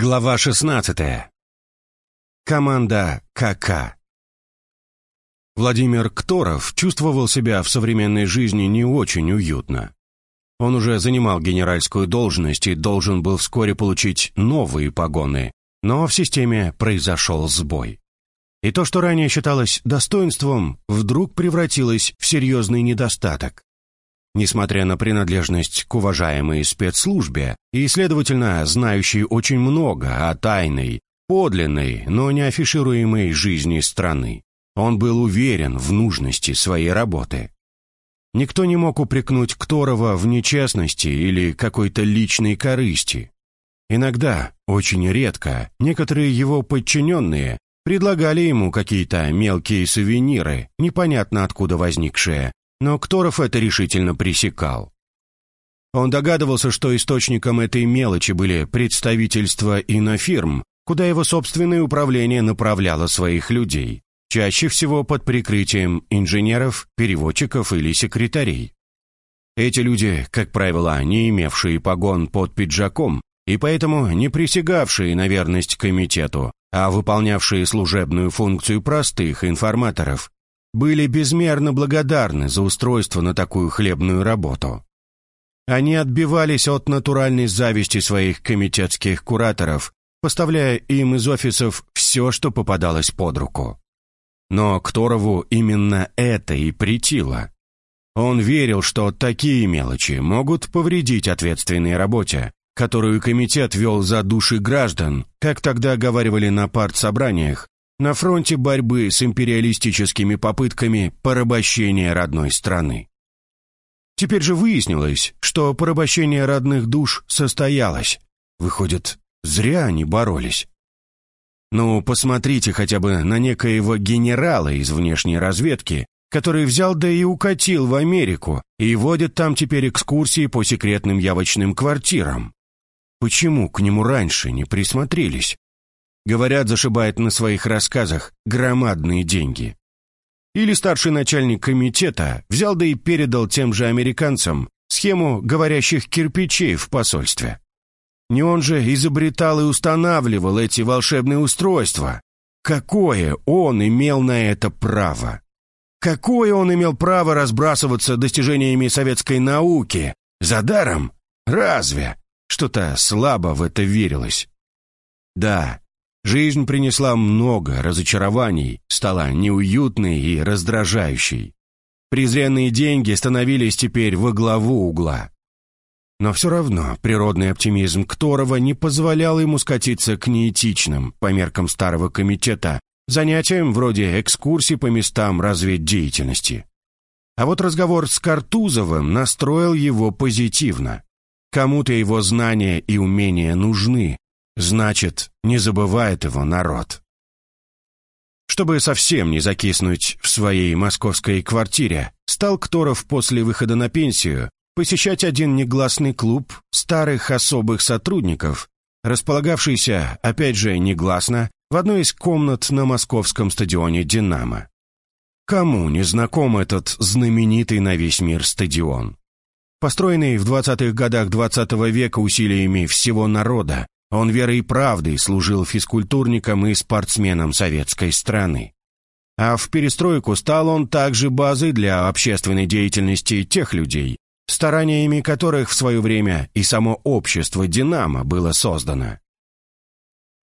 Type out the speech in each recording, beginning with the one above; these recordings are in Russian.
Глава 16. Команда КК. Владимир Кторов чувствовал себя в современной жизни не очень уютно. Он уже занимал генеральскую должность и должен был вскоре получить новые погоны, но в системе произошел сбой. И то, что ранее считалось достоинством, вдруг превратилось в серьезный недостаток. Несмотря на принадлежность к уважаемой спецслужбе и, следовательно, знающей очень много о тайной, подлинной, но не жизни страны, он был уверен в нужности своей работы. Никто не мог упрекнуть Кторова в нечестности или какой-то личной корысти. Иногда, очень редко, некоторые его подчиненные предлагали ему какие-то мелкие сувениры, непонятно откуда возникшие, но Кторов это решительно пресекал. Он догадывался, что источником этой мелочи были представительства инофирм, куда его собственное управление направляло своих людей, чаще всего под прикрытием инженеров, переводчиков или секретарей. Эти люди, как правило, не имевшие погон под пиджаком и поэтому не присягавшие на верность комитету, а выполнявшие служебную функцию простых информаторов, были безмерно благодарны за устройство на такую хлебную работу. Они отбивались от натуральной зависти своих комитетских кураторов, поставляя им из офисов все, что попадалось под руку. Но Кторову именно это и притило. Он верил, что такие мелочи могут повредить ответственной работе, которую комитет вел за души граждан, как тогда говаривали на партсобраниях, на фронте борьбы с империалистическими попытками порабощения родной страны. Теперь же выяснилось, что порабощение родных душ состоялось. Выходит, зря они боролись. Ну, посмотрите хотя бы на некоего генерала из внешней разведки, который взял да и укатил в Америку и водит там теперь экскурсии по секретным явочным квартирам. Почему к нему раньше не присмотрелись? Говорят, зашибает на своих рассказах громадные деньги. Или старший начальник комитета взял да и передал тем же американцам схему говорящих кирпичей в посольстве. Не он же изобретал и устанавливал эти волшебные устройства. Какое он имел на это право? Какое он имел право разбрасываться достижениями советской науки? За даром? Разве? Что-то слабо в это верилось. Да, Жизнь принесла много разочарований, стала неуютной и раздражающей. Презренные деньги становились теперь во главу угла. Но все равно природный оптимизм Кторова не позволял ему скатиться к неэтичным, по меркам старого комитета, занятиям вроде экскурсий по местам разведдеятельности. А вот разговор с Картузовым настроил его позитивно. Кому-то его знания и умения нужны, Значит, не забывает его народ. Чтобы совсем не закиснуть в своей московской квартире, стал Кторов после выхода на пенсию посещать один негласный клуб старых особых сотрудников, располагавшийся, опять же, негласно, в одной из комнат на московском стадионе «Динамо». Кому не знаком этот знаменитый на весь мир стадион? Построенный в 20-х годах 20 -го века усилиями всего народа, он верой и правдой служил физкультурником и спортсменом советской страны. А в перестройку стал он также базой для общественной деятельности тех людей, стараниями которых в свое время и само общество «Динамо» было создано.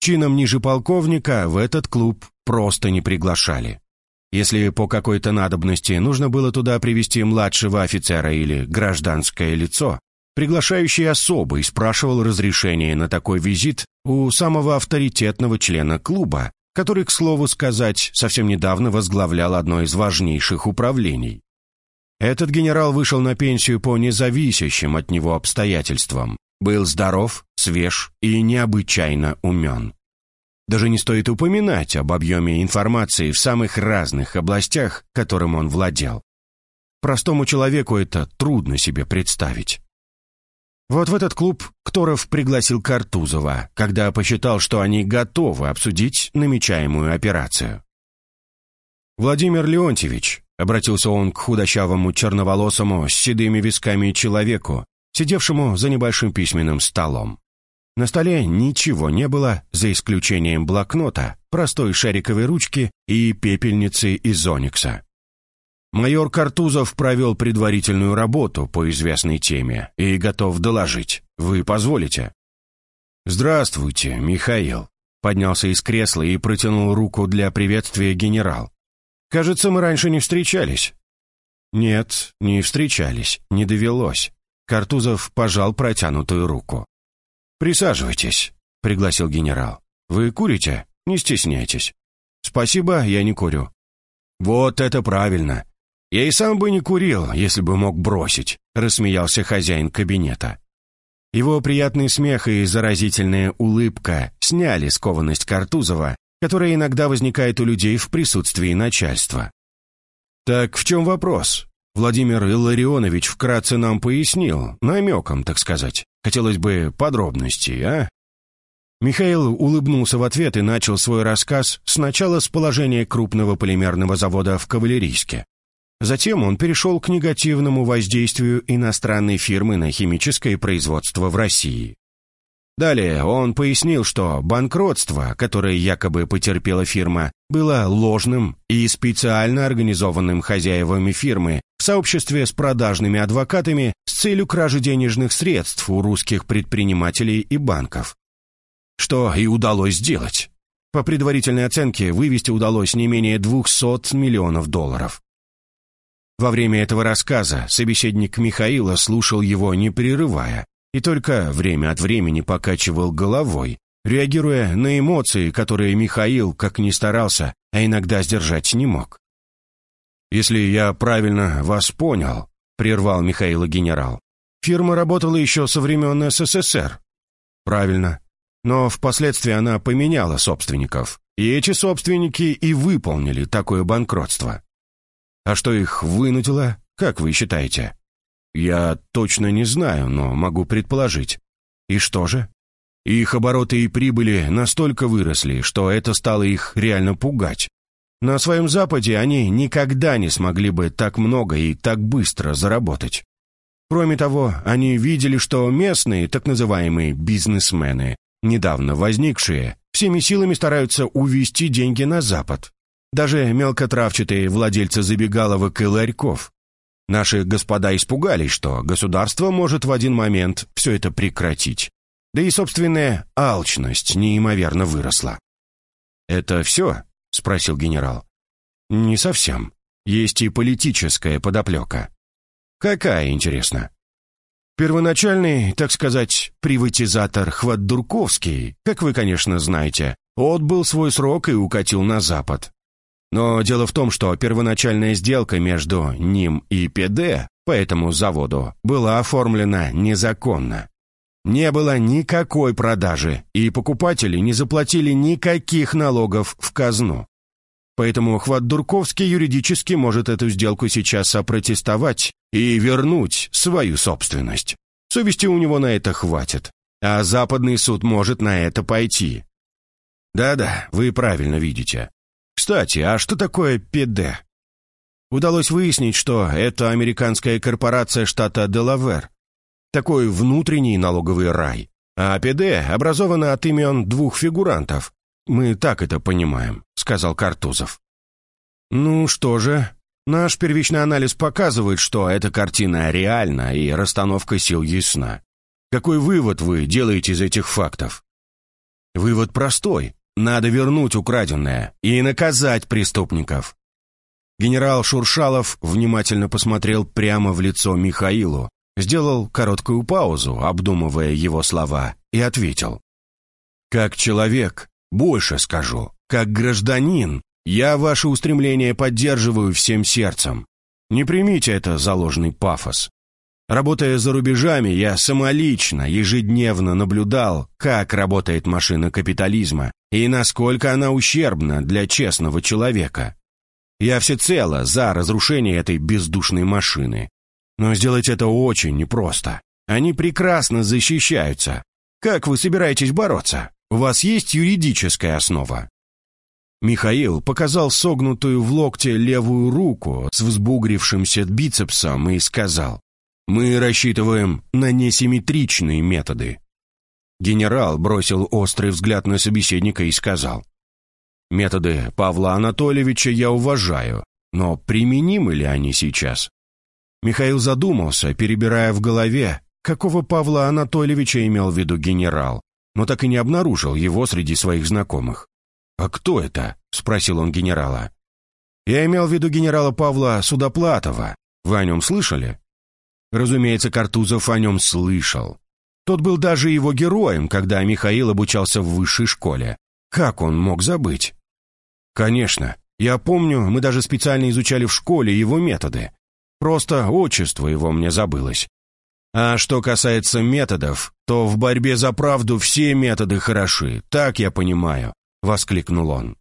Чином ниже полковника в этот клуб просто не приглашали. Если по какой-то надобности нужно было туда привести младшего офицера или гражданское лицо, Приглашающий особый спрашивал разрешение на такой визит у самого авторитетного члена клуба, который, к слову сказать, совсем недавно возглавлял одно из важнейших управлений. Этот генерал вышел на пенсию по независящим от него обстоятельствам, был здоров, свеж и необычайно умен. Даже не стоит упоминать об объеме информации в самых разных областях, которым он владел. Простому человеку это трудно себе представить. Вот в этот клуб Кторов пригласил Картузова, когда посчитал, что они готовы обсудить намечаемую операцию. «Владимир Леонтьевич», — обратился он к худощавому черноволосому с седыми висками человеку, сидевшему за небольшим письменным столом. На столе ничего не было, за исключением блокнота, простой шариковой ручки и пепельницы из оникса. Майор Картузов провел предварительную работу по известной теме и готов доложить. Вы позволите? «Здравствуйте, Михаил», — поднялся из кресла и протянул руку для приветствия генерал. «Кажется, мы раньше не встречались». «Нет, не встречались, не довелось». Картузов пожал протянутую руку. «Присаживайтесь», — пригласил генерал. «Вы курите? Не стесняйтесь». «Спасибо, я не курю». «Вот это правильно. Я и сам бы не курил, если бы мог бросить», — рассмеялся хозяин кабинета. Его приятный смех и заразительная улыбка сняли скованность Картузова, которая иногда возникает у людей в присутствии начальства. «Так в чем вопрос?» Владимир Илларионович вкратце нам пояснил, намеком, так сказать. Хотелось бы подробностей, а? Михаил улыбнулся в ответ и начал свой рассказ сначала с положения крупного полимерного завода в Кавалерийске. Затем он перешел к негативному воздействию иностранной фирмы на химическое производство в России. Далее он пояснил, что банкротство, которое якобы потерпела фирма, было ложным и специально организованным хозяевами фирмы в сообществе с продажными адвокатами с целью кражи денежных средств у русских предпринимателей и банков. Что и удалось сделать. По предварительной оценке, вывести удалось не менее 200 миллионов долларов. Во время этого рассказа собеседник Михаила слушал его не прерывая, и только время от времени покачивал головой, реагируя на эмоции, которые Михаил, как ни старался, а иногда сдержать не мог. «Если я правильно вас понял», — прервал Михаила генерал, «фирма работала еще со времен СССР». «Правильно. Но впоследствии она поменяла собственников, и эти собственники и выполнили такое банкротство. А что их вынудило, как вы считаете?» Я точно не знаю, но могу предположить. И что же? Их обороты и прибыли настолько выросли, что это стало их реально пугать. На своем Западе они никогда не смогли бы так много и так быстро заработать. Кроме того, они видели, что местные, так называемые бизнесмены, недавно возникшие, всеми силами стараются увести деньги на Запад. Даже мелкотравчатые владельцы забегаловок и ларьков, Наши господа испугались, что государство может в один момент все это прекратить. Да и собственная алчность неимоверно выросла. «Это все?» — спросил генерал. «Не совсем. Есть и политическая подоплека». «Какая, интересно?» Первоначальный, так сказать, приватизатор Хватдурковский, как вы, конечно, знаете, отбыл свой срок и укатил на Запад. Но дело в том, что первоначальная сделка между ним и ПД по этому заводу была оформлена незаконно. Не было никакой продажи, и покупатели не заплатили никаких налогов в казну. Поэтому Хват Дурковский юридически может эту сделку сейчас опротестовать и вернуть свою собственность. Совести у него на это хватит, а западный суд может на это пойти. Да-да, вы правильно видите. Кстати, а что такое ПД? Удалось выяснить, что это американская корпорация штата Делавер. Такой внутренний налоговый рай. А ПД образовано от имен двух фигурантов. Мы так это понимаем, сказал Картузов. Ну что же, наш первичный анализ показывает, что эта картина реальна и расстановка сил ясна. Какой вывод вы делаете из этих фактов? Вывод простой. Надо вернуть украденное и наказать преступников. Генерал Шуршалов внимательно посмотрел прямо в лицо Михаилу, сделал короткую паузу, обдумывая его слова, и ответил. «Как человек, больше скажу, как гражданин, я ваше устремление поддерживаю всем сердцем. Не примите это за ложный пафос. Работая за рубежами, я самолично, ежедневно наблюдал, как работает машина капитализма и насколько она ущербна для честного человека. Я всецело за разрушение этой бездушной машины. Но сделать это очень непросто. Они прекрасно защищаются. Как вы собираетесь бороться? У вас есть юридическая основа?» Михаил показал согнутую в локте левую руку с взбугрившимся бицепсом и сказал, «Мы рассчитываем на несимметричные методы. Генерал бросил острый взгляд на собеседника и сказал. «Методы Павла Анатольевича я уважаю, но применимы ли они сейчас?» Михаил задумался, перебирая в голове, какого Павла Анатольевича имел в виду генерал, но так и не обнаружил его среди своих знакомых. «А кто это?» — спросил он генерала. «Я имел в виду генерала Павла Судоплатова. Вы о нем слышали?» Разумеется, Картузов о нем слышал. Тот был даже его героем, когда Михаил обучался в высшей школе. Как он мог забыть? Конечно, я помню, мы даже специально изучали в школе его методы. Просто отчество его мне забылось. А что касается методов, то в борьбе за правду все методы хороши, так я понимаю», — воскликнул он.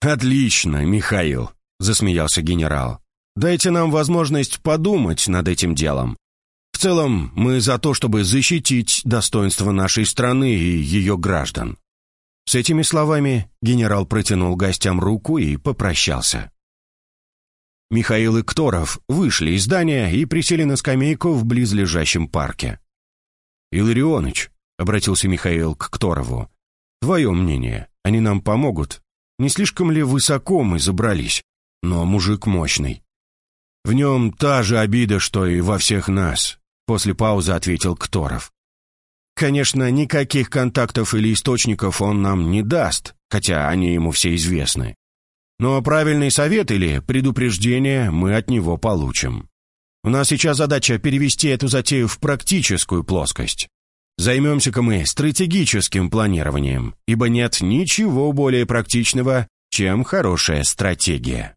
«Отлично, Михаил», — засмеялся генерал. «Дайте нам возможность подумать над этим делом. Целом, мы за то, чтобы защитить достоинство нашей страны и ее граждан». С этими словами генерал протянул гостям руку и попрощался. Михаил и Кторов вышли из здания и присели на скамейку в близлежащем парке. «Илларионыч», — обратился Михаил к Кторову, — «твое мнение, они нам помогут? Не слишком ли высоко мы забрались? Но мужик мощный». «В нем та же обида, что и во всех нас», — после паузы ответил Кторов. «Конечно, никаких контактов или источников он нам не даст, хотя они ему все известны. Но правильный совет или предупреждение мы от него получим. У нас сейчас задача перевести эту затею в практическую плоскость. Займемся-ка мы стратегическим планированием, ибо нет ничего более практичного, чем хорошая стратегия.